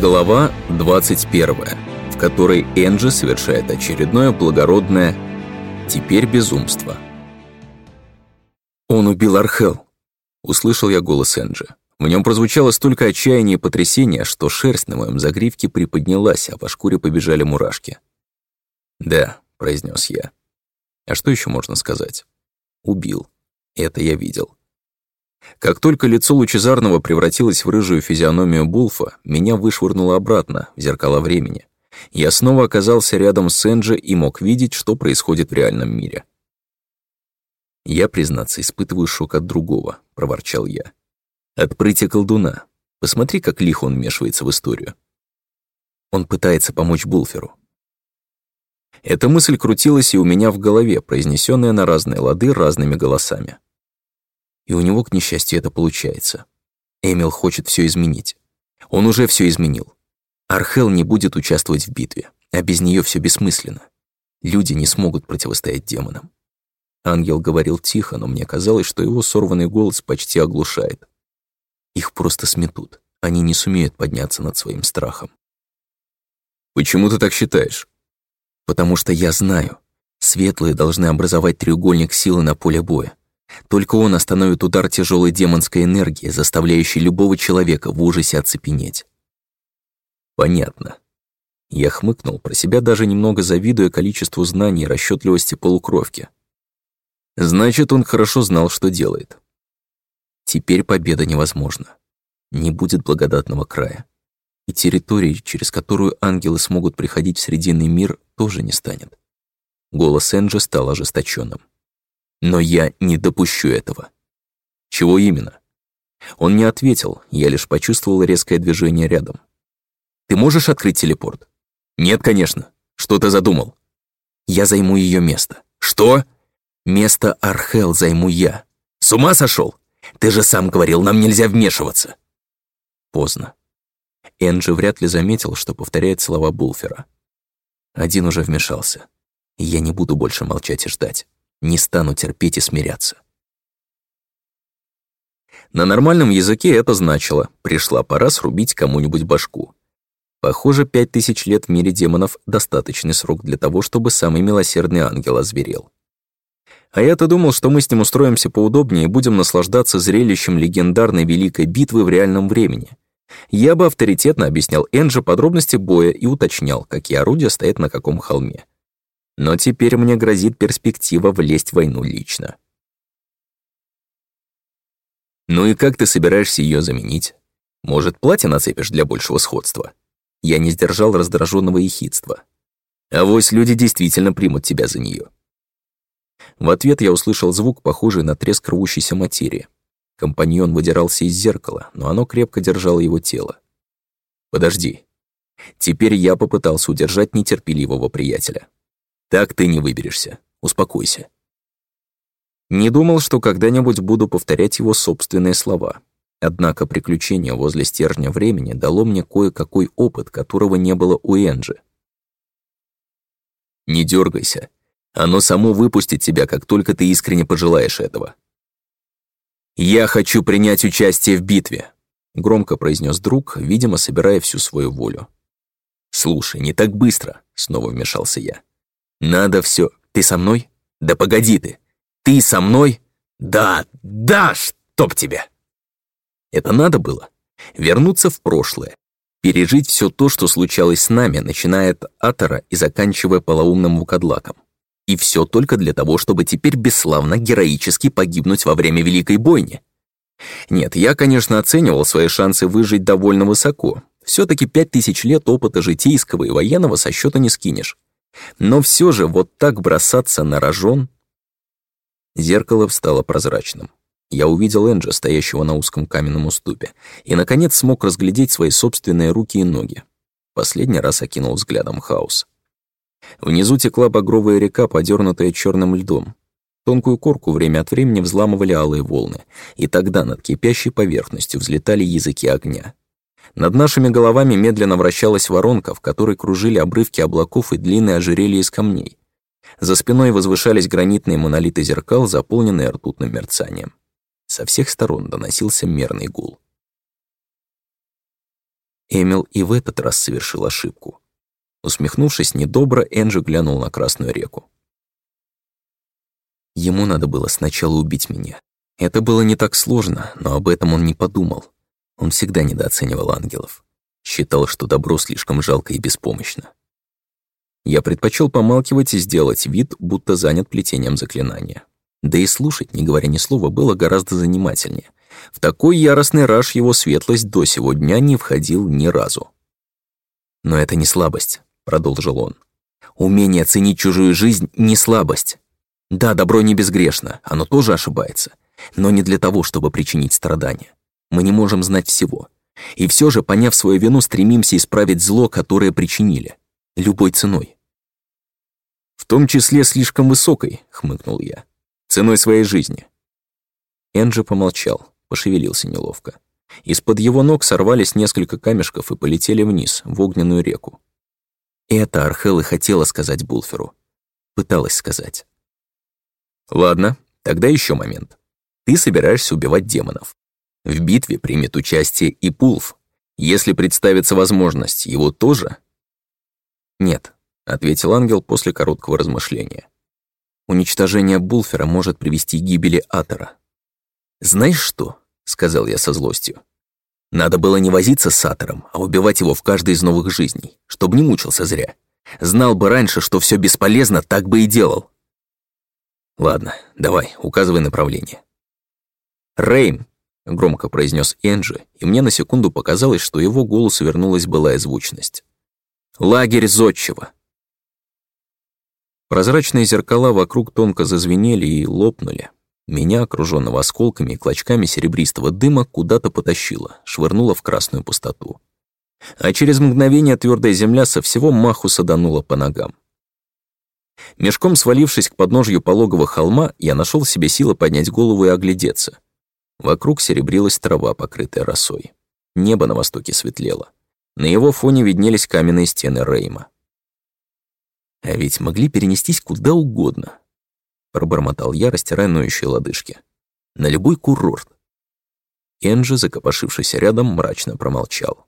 Глава 21, в которой Энджи совершает очередное благородное «теперь безумство». «Он убил Архел», — услышал я голос Энджи. В нем прозвучало столько отчаяния и потрясения, что шерсть на моем загривке приподнялась, а по шкуре побежали мурашки. «Да», — произнес я. «А что еще можно сказать?» «Убил. Это я видел. Как только лицо Лучезарного превратилось в рыжую физиономию Булфа, меня вышвырнуло обратно, в зеркало времени. Я снова оказался рядом с Энджи и мог видеть, что происходит в реальном мире. «Я, признаться, испытываю шок от другого», — проворчал я. «От прытия колдуна. Посмотри, как лихо он вмешивается в историю. Он пытается помочь Булферу». Эта мысль крутилась и у меня в голове, произнесенная на разные лады разными голосами. И у него, к несчастью, это получается. Эмил хочет все изменить. Он уже все изменил. Архел не будет участвовать в битве, а без нее все бессмысленно. Люди не смогут противостоять демонам. Ангел говорил тихо, но мне казалось, что его сорванный голос почти оглушает. Их просто сметут. Они не сумеют подняться над своим страхом. «Почему ты так считаешь?» «Потому что я знаю. Светлые должны образовать треугольник силы на поле боя. Только он остановит удар тяжелой демонской энергии, заставляющей любого человека в ужасе оцепенеть. Понятно. Я хмыкнул, про себя даже немного завидуя количеству знаний и расчетливости полукровки. Значит, он хорошо знал, что делает. Теперь победа невозможна. Не будет благодатного края. И территории, через которую ангелы смогут приходить в Срединный мир, тоже не станет. Голос Энджи стал ожесточенным. Но я не допущу этого. Чего именно? Он не ответил, я лишь почувствовал резкое движение рядом. Ты можешь открыть телепорт? Нет, конечно. Что ты задумал? Я займу ее место. Что? Место Архел займу я. С ума сошел? Ты же сам говорил, нам нельзя вмешиваться. Поздно. Энджи вряд ли заметил, что повторяет слова Булфера. Один уже вмешался. Я не буду больше молчать и ждать. Не стану терпеть и смиряться. На нормальном языке это значило «пришла пора срубить кому-нибудь башку». Похоже, пять тысяч лет в мире демонов — достаточный срок для того, чтобы самый милосердный ангел озверел. А я-то думал, что мы с ним устроимся поудобнее и будем наслаждаться зрелищем легендарной великой битвы в реальном времени. Я бы авторитетно объяснял Энджи подробности боя и уточнял, какие орудия стоят на каком холме. Но теперь мне грозит перспектива влезть в войну лично. Ну и как ты собираешься ее заменить? Может, платье нацепишь для большего сходства? Я не сдержал раздраженного ехидства. А вось люди действительно примут тебя за нее. В ответ я услышал звук, похожий на треск рвущейся материи. Компаньон выдирался из зеркала, но оно крепко держало его тело. «Подожди». Теперь я попытался удержать нетерпеливого приятеля. Так ты не выберешься. Успокойся. Не думал, что когда-нибудь буду повторять его собственные слова. Однако приключение возле стержня времени дало мне кое-какой опыт, которого не было у Энджи. Не дергайся. Оно само выпустит тебя, как только ты искренне пожелаешь этого. «Я хочу принять участие в битве», — громко произнес друг, видимо, собирая всю свою волю. «Слушай, не так быстро», — снова вмешался я. Надо все. Ты со мной? Да погоди ты. Ты со мной? Да, да, чтоб тебя. Это надо было? Вернуться в прошлое. Пережить все то, что случалось с нами, начиная от Атора и заканчивая полоумным Вукадлаком. И все только для того, чтобы теперь бесславно, героически погибнуть во время Великой Бойни. Нет, я, конечно, оценивал свои шансы выжить довольно высоко. все таки пять тысяч лет опыта житейского и военного со счета не скинешь. Но все же вот так бросаться на рожон... Зеркало стало прозрачным. Я увидел Энджа, стоящего на узком каменном уступе, и, наконец, смог разглядеть свои собственные руки и ноги. Последний раз окинул взглядом хаос. Внизу текла багровая река, подернутая черным льдом. Тонкую корку время от времени взламывали алые волны, и тогда над кипящей поверхностью взлетали языки огня. Над нашими головами медленно вращалась воронка, в которой кружили обрывки облаков и длинные ожерелья из камней. За спиной возвышались гранитные монолиты зеркал, заполненные ртутным мерцанием. Со всех сторон доносился мерный гул. Эмил и в этот раз совершил ошибку. Усмехнувшись недобро, Энджи глянул на Красную реку. Ему надо было сначала убить меня. Это было не так сложно, но об этом он не подумал. Он всегда недооценивал ангелов. Считал, что добро слишком жалко и беспомощно. Я предпочел помалкивать и сделать вид, будто занят плетением заклинания. Да и слушать, не говоря ни слова, было гораздо занимательнее. В такой яростный раж его светлость до сего дня не входил ни разу. «Но это не слабость», — продолжил он. «Умение ценить чужую жизнь — не слабость. Да, добро не безгрешно, оно тоже ошибается, но не для того, чтобы причинить страдания. Мы не можем знать всего. И все же, поняв свою вину, стремимся исправить зло, которое причинили. Любой ценой. «В том числе слишком высокой», — хмыкнул я. «Ценой своей жизни». Энджи помолчал, пошевелился неловко. Из-под его ног сорвались несколько камешков и полетели вниз, в огненную реку. Это Архел и хотела сказать Булферу. Пыталась сказать. «Ладно, тогда еще момент. Ты собираешься убивать демонов. В битве примет участие и Пулф. Если представится возможность, его тоже?» «Нет», — ответил ангел после короткого размышления. «Уничтожение Булфера может привести к гибели Атора». «Знаешь что?» — сказал я со злостью. «Надо было не возиться с Атором, а убивать его в каждой из новых жизней, чтобы не мучился зря. Знал бы раньше, что все бесполезно, так бы и делал». «Ладно, давай, указывай направление». «Рейм!» — громко произнес Энджи, и мне на секунду показалось, что его голосу вернулась былая звучность. «Лагерь Зодчего!» Прозрачные зеркала вокруг тонко зазвенели и лопнули. Меня, окруженного осколками и клочками серебристого дыма, куда-то потащило, швырнуло в красную пустоту. А через мгновение твердая земля со всего маху саданула по ногам. Мешком свалившись к подножью пологого холма, я нашел в себе силы поднять голову и оглядеться. Вокруг серебрилась трава, покрытая росой. Небо на востоке светлело. На его фоне виднелись каменные стены Рейма. А ведь могли перенестись куда угодно. Пробормотал я, растирая ноющие лодыжки. На любой курорт. Энджи, закопошившийся рядом, мрачно промолчал.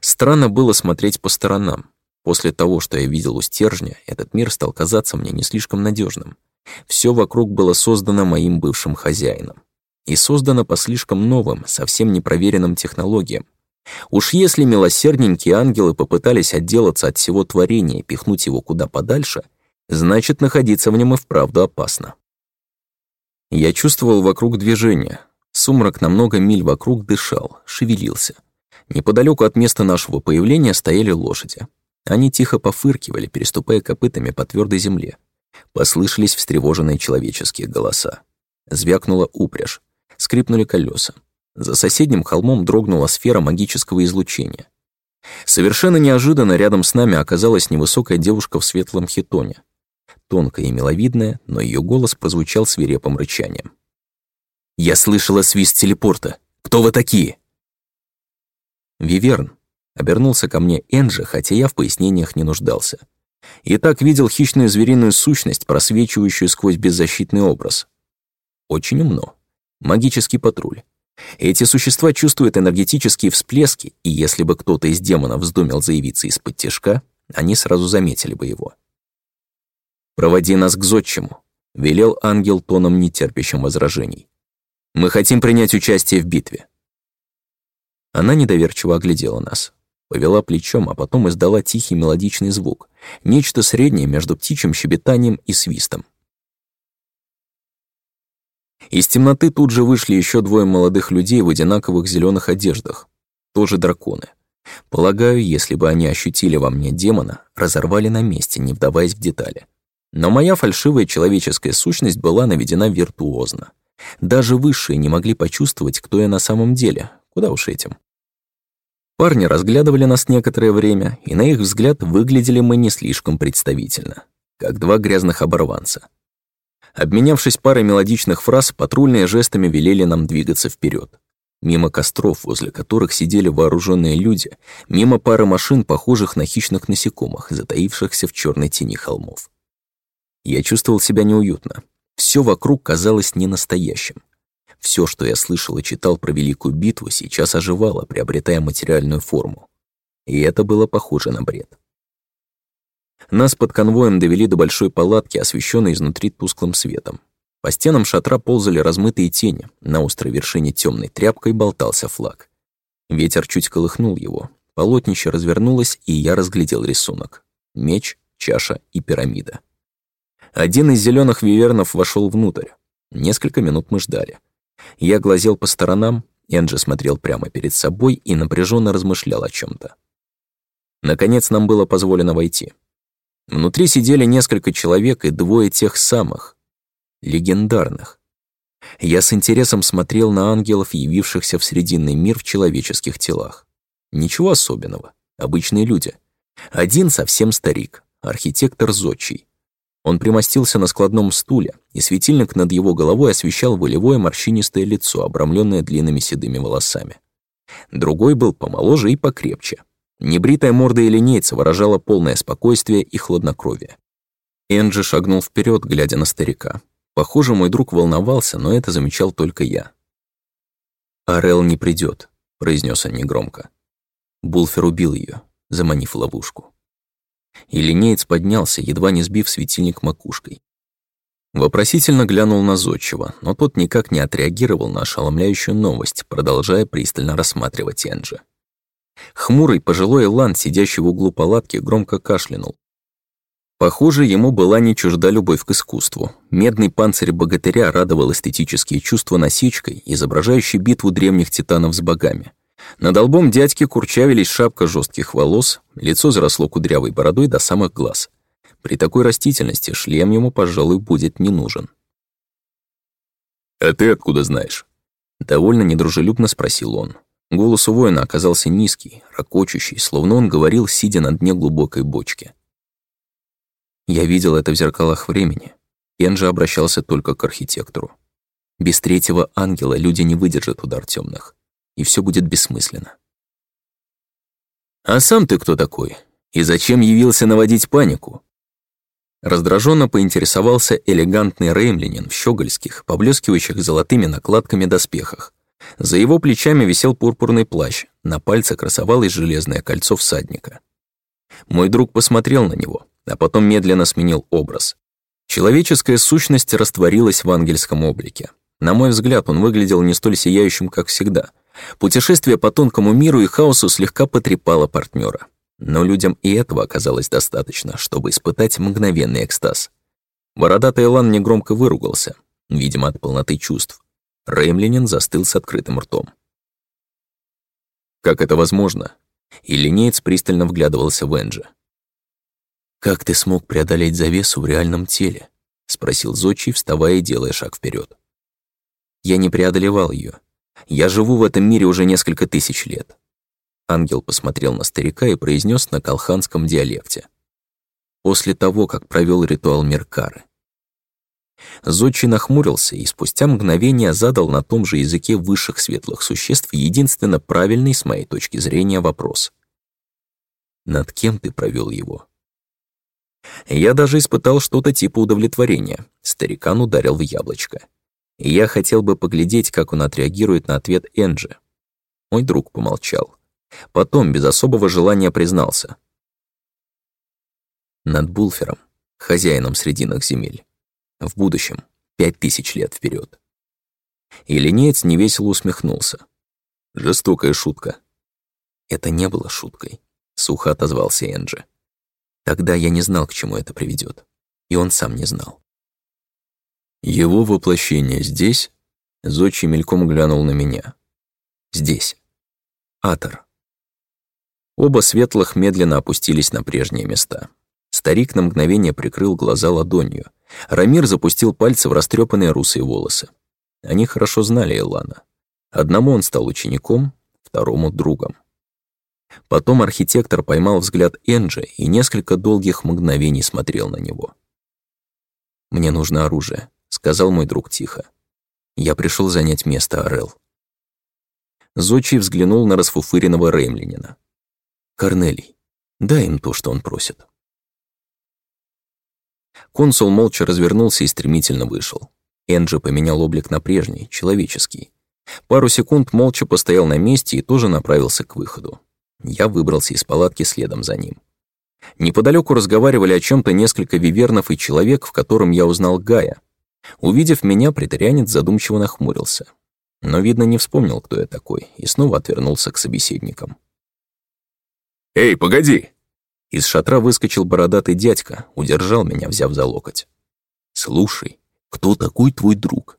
Странно было смотреть по сторонам. После того, что я видел у стержня, этот мир стал казаться мне не слишком надежным. Все вокруг было создано моим бывшим хозяином. И создано по слишком новым, совсем непроверенным технологиям. Уж если милосердненькие ангелы попытались отделаться от всего творения и пихнуть его куда подальше, значит, находиться в нем и вправду опасно. Я чувствовал вокруг движение. Сумрак на много миль вокруг дышал, шевелился. Неподалеку от места нашего появления стояли лошади. Они тихо пофыркивали, переступая копытами по твердой земле. Послышались встревоженные человеческие голоса. Звякнула упряжь, скрипнули колеса. За соседним холмом дрогнула сфера магического излучения. Совершенно неожиданно рядом с нами оказалась невысокая девушка в светлом хитоне. Тонкая и миловидная, но ее голос прозвучал свирепым рычанием. «Я слышала свист телепорта. Кто вы такие?» «Виверн», Обернулся ко мне Энджи, хотя я в пояснениях не нуждался. И так видел хищную звериную сущность, просвечивающую сквозь беззащитный образ. Очень умно. Магический патруль. Эти существа чувствуют энергетические всплески, и если бы кто-то из демонов вздумел заявиться из-под тяжка, они сразу заметили бы его. «Проводи нас к зодчему», — велел ангел тоном нетерпящим возражений. «Мы хотим принять участие в битве». Она недоверчиво оглядела нас повела плечом, а потом издала тихий мелодичный звук, нечто среднее между птичьим щебетанием и свистом. Из темноты тут же вышли еще двое молодых людей в одинаковых зеленых одеждах, тоже драконы. Полагаю, если бы они ощутили во мне демона, разорвали на месте, не вдаваясь в детали. Но моя фальшивая человеческая сущность была наведена виртуозно. Даже высшие не могли почувствовать, кто я на самом деле, куда уж этим. Парни разглядывали нас некоторое время, и на их взгляд выглядели мы не слишком представительно, как два грязных оборванца. Обменявшись парой мелодичных фраз, патрульные жестами велели нам двигаться вперед. Мимо костров, возле которых сидели вооруженные люди, мимо пары машин, похожих на хищных насекомых, затаившихся в черной тени холмов. Я чувствовал себя неуютно. Все вокруг казалось ненастоящим. Все, что я слышал и читал про Великую битву, сейчас оживало, приобретая материальную форму. И это было похоже на бред. Нас под конвоем довели до большой палатки, освещенной изнутри тусклым светом. По стенам шатра ползали размытые тени, на острой вершине темной тряпкой болтался флаг. Ветер чуть колыхнул его, полотнище развернулось, и я разглядел рисунок. Меч, чаша и пирамида. Один из зеленых вивернов вошел внутрь. Несколько минут мы ждали. Я глазел по сторонам, Энджи смотрел прямо перед собой и напряженно размышлял о чем то Наконец нам было позволено войти. Внутри сидели несколько человек и двое тех самых, легендарных. Я с интересом смотрел на ангелов, явившихся в Срединный мир в человеческих телах. Ничего особенного, обычные люди. Один совсем старик, архитектор Зодчий. Он примостился на складном стуле, и светильник над его головой освещал волевое морщинистое лицо, обрамленное длинными седыми волосами. Другой был помоложе и покрепче. Небритая морда элинейца выражала полное спокойствие и хладнокровие. Энджи шагнул вперед, глядя на старика. Похоже, мой друг волновался, но это замечал только я. «Арел не придет, произнес он негромко. Булфер убил ее, заманив ловушку. И линеец поднялся, едва не сбив светильник макушкой. Вопросительно глянул на Зодчего, но тот никак не отреагировал на ошеломляющую новость, продолжая пристально рассматривать Энджи. Хмурый пожилой Лан, сидящий в углу палатки, громко кашлянул, Похоже, ему была не чужда любовь к искусству. Медный панцирь богатыря радовал эстетические чувства насечкой, изображающей битву древних титанов с богами. Над лбом дядьки курчавились шапка жестких волос, лицо заросло кудрявой бородой до самых глаз. При такой растительности шлем ему, пожалуй, будет не нужен. «А ты откуда знаешь?» Довольно недружелюбно спросил он. Голос у воина оказался низкий, ракочущий, словно он говорил, сидя на дне глубокой бочки. Я видел это в зеркалах времени. Кен обращался только к архитектору. Без третьего ангела люди не выдержат удар темных, и все будет бессмысленно. «А сам ты кто такой? И зачем явился наводить панику?» Раздраженно поинтересовался элегантный реймлинин в щегольских, поблескивающих золотыми накладками доспехах. За его плечами висел пурпурный плащ, на пальце красовалось железное кольцо всадника. Мой друг посмотрел на него, а потом медленно сменил образ. Человеческая сущность растворилась в ангельском облике. На мой взгляд, он выглядел не столь сияющим, как всегда. Путешествие по тонкому миру и хаосу слегка потрепало партнера. Но людям и этого оказалось достаточно, чтобы испытать мгновенный экстаз. Бородатый Элан негромко выругался, видимо, от полноты чувств. Реймлинин застыл с открытым ртом. «Как это возможно?» И линеец пристально вглядывался в Энджи. «Как ты смог преодолеть завесу в реальном теле?» — спросил Зодчий, вставая и делая шаг вперед. «Я не преодолевал ее. Я живу в этом мире уже несколько тысяч лет». Ангел посмотрел на старика и произнес на колханском диалекте. «После того, как провел ритуал Меркары». Зодчий нахмурился и спустя мгновение задал на том же языке высших светлых существ единственно правильный, с моей точки зрения, вопрос. «Над кем ты провел его?» Я даже испытал что-то типа удовлетворения. Старикан ударил в яблочко. я хотел бы поглядеть, как он отреагирует на ответ Энджи. Мой друг помолчал. Потом, без особого желания, признался. Над Булфером, хозяином срединных земель. В будущем, пять тысяч лет вперед. И линеец невесело усмехнулся. Жестокая шутка. Это не было шуткой, сухо отозвался Энджи. Тогда я не знал, к чему это приведет, и он сам не знал. Его воплощение здесь? Зодчий мельком глянул на меня. Здесь. Атор. Оба светлых медленно опустились на прежние места. Старик на мгновение прикрыл глаза ладонью. Рамир запустил пальцы в растрепанные русые волосы. Они хорошо знали Элана. Одному он стал учеником, второму — другом. Потом архитектор поймал взгляд Энджи и несколько долгих мгновений смотрел на него. «Мне нужно оружие», — сказал мой друг тихо. «Я пришел занять место Орел». Зодчий взглянул на расфуфыренного Реймлинина. «Корнелий, дай им то, что он просит». Консул молча развернулся и стремительно вышел. Энджи поменял облик на прежний, человеческий. Пару секунд молча постоял на месте и тоже направился к выходу. Я выбрался из палатки следом за ним. Неподалеку разговаривали о чем то несколько вивернов и человек, в котором я узнал Гая. Увидев меня, претарианец задумчиво нахмурился. Но, видно, не вспомнил, кто я такой, и снова отвернулся к собеседникам. «Эй, погоди!» Из шатра выскочил бородатый дядька, удержал меня, взяв за локоть. «Слушай, кто такой твой друг?»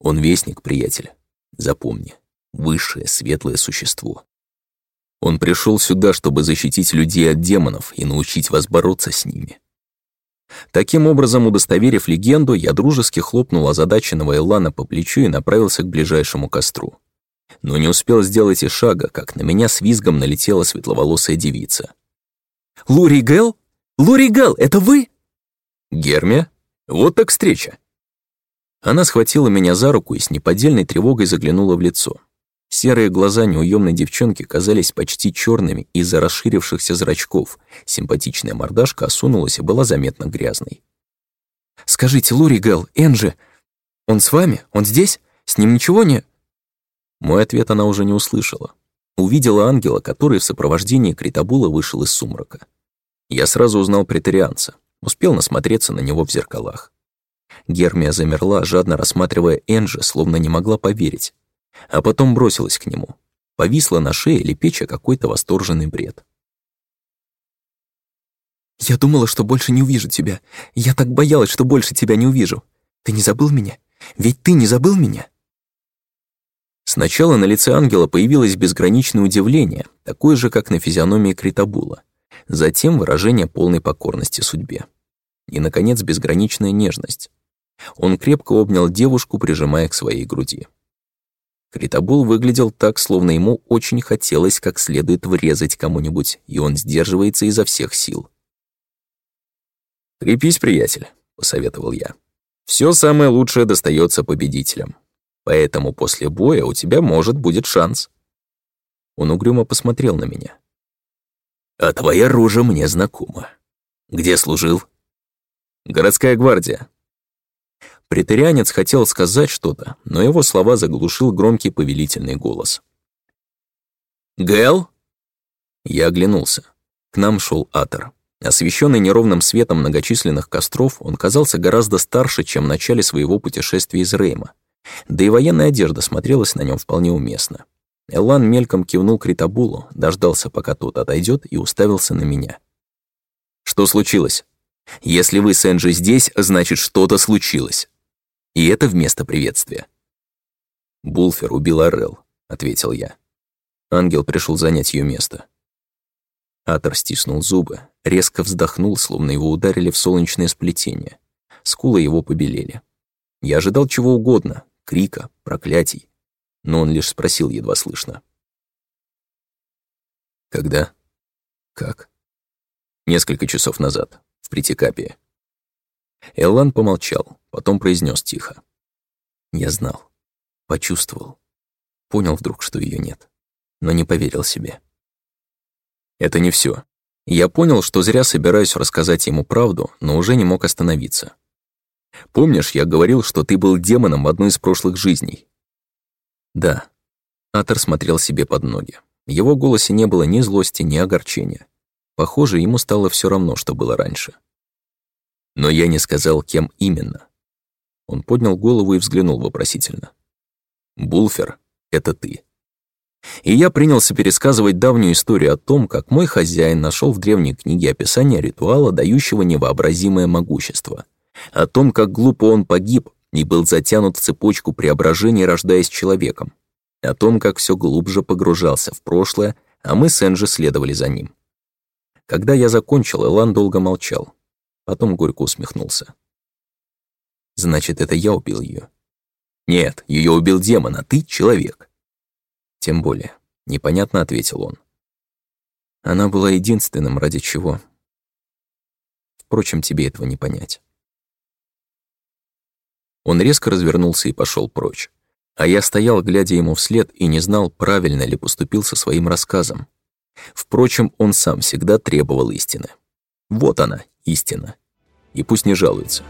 «Он вестник, приятель. Запомни, высшее светлое существо. Он пришел сюда, чтобы защитить людей от демонов и научить вас бороться с ними. Таким образом, удостоверив легенду, я дружески хлопнул озадаченного Элана по плечу и направился к ближайшему костру. Но не успел сделать и шага, как на меня с визгом налетела светловолосая девица. «Лури Гэл? Лури Гэл, это вы?» «Гермия? Вот так встреча!» Она схватила меня за руку и с неподдельной тревогой заглянула в лицо. Серые глаза неуемной девчонки казались почти черными из-за расширившихся зрачков. Симпатичная мордашка осунулась и была заметно грязной. «Скажите, Лури Гэл, Энджи, он с вами? Он здесь? С ним ничего не...» Мой ответ она уже не услышала. Увидела ангела, который в сопровождении Критабула вышел из сумрака. Я сразу узнал претарианца, успел насмотреться на него в зеркалах. Гермия замерла, жадно рассматривая Энджи, словно не могла поверить а потом бросилась к нему. Повисла на шее, лепеча какой-то восторженный бред. «Я думала, что больше не увижу тебя. Я так боялась, что больше тебя не увижу. Ты не забыл меня? Ведь ты не забыл меня?» Сначала на лице ангела появилось безграничное удивление, такое же, как на физиономии Критабула. Затем выражение полной покорности судьбе. И, наконец, безграничная нежность. Он крепко обнял девушку, прижимая к своей груди. Критабул выглядел так, словно ему очень хотелось как следует врезать кому-нибудь, и он сдерживается изо всех сил. «Крепись, приятель», — посоветовал я. Все самое лучшее достается победителям. Поэтому после боя у тебя, может, будет шанс». Он угрюмо посмотрел на меня. «А твоя рожа мне знакома. Где служил?» «Городская гвардия», Претерианец хотел сказать что-то, но его слова заглушил громкий повелительный голос. «Гэл?» Я оглянулся. К нам шел Атор. Освещенный неровным светом многочисленных костров, он казался гораздо старше, чем в начале своего путешествия из Рейма. Да и военная одежда смотрелась на нем вполне уместно. Элан мельком кивнул Критабулу, дождался, пока тот отойдет, и уставился на меня. «Что случилось? Если вы с Энджи здесь, значит, что-то случилось». И это вместо приветствия. «Булфер убил Орел», — ответил я. Ангел пришел занять ее место. Атор стиснул зубы, резко вздохнул, словно его ударили в солнечное сплетение. Скулы его побелели. Я ожидал чего угодно, крика, проклятий, но он лишь спросил едва слышно. «Когда? Как?» «Несколько часов назад, в Притикапии. Эллан помолчал, потом произнес тихо. Я знал, почувствовал, понял вдруг, что ее нет, но не поверил себе. Это не все. Я понял, что зря собираюсь рассказать ему правду, но уже не мог остановиться. Помнишь, я говорил, что ты был демоном одной из прошлых жизней? Да. Атор смотрел себе под ноги. В его голосе не было ни злости, ни огорчения. Похоже, ему стало все равно, что было раньше. Но я не сказал, кем именно. Он поднял голову и взглянул вопросительно. «Булфер, это ты». И я принялся пересказывать давнюю историю о том, как мой хозяин нашел в древней книге описание ритуала, дающего невообразимое могущество. О том, как глупо он погиб и был затянут в цепочку преображений, рождаясь человеком. О том, как все глубже погружался в прошлое, а мы с Энджи следовали за ним. Когда я закончил, Элан долго молчал. Потом горько усмехнулся. «Значит, это я убил ее. «Нет, ее убил демон, а ты — человек». «Тем более», — непонятно ответил он. «Она была единственным, ради чего. Впрочем, тебе этого не понять». Он резко развернулся и пошел прочь. А я стоял, глядя ему вслед, и не знал, правильно ли поступил со своим рассказом. Впрочем, он сам всегда требовал истины. Вот она, истина. И пусть не жалуется.